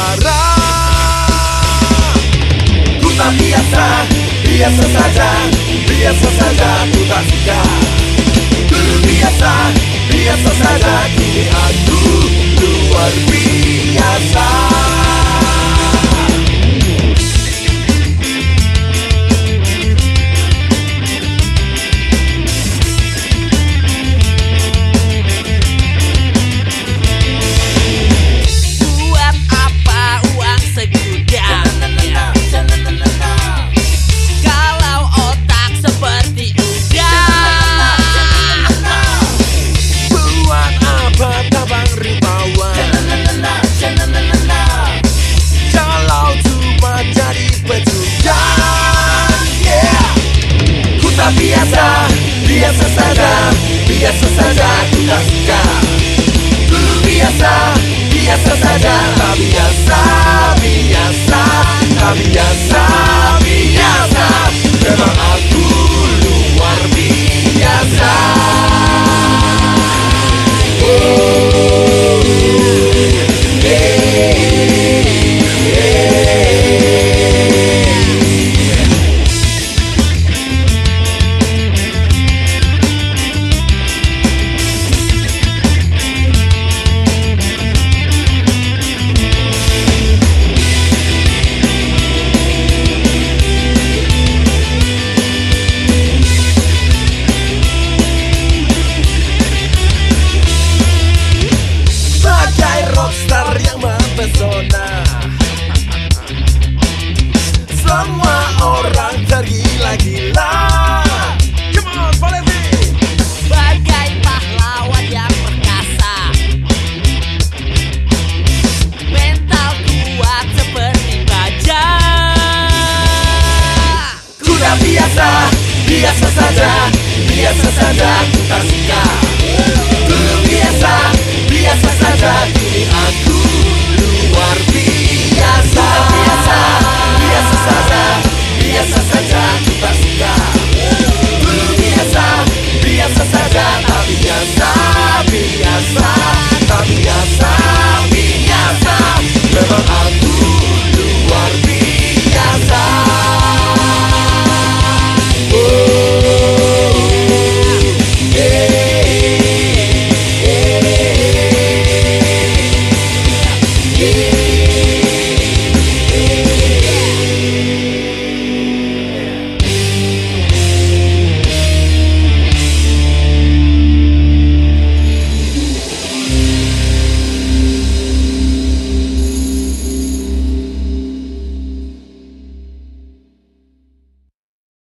suara Ku tak biasa, biasa saja, biasa saja. ku Biasa saja Tak biasa Biasa Tak biasa Biasa Semua orang tergila-gila. Come on, Valevi Bagai pahlawan yang perkasa. Mental kuat seperti baja. Kuda biasa, biasa saja Biasa saja, ku tak suka Yeah.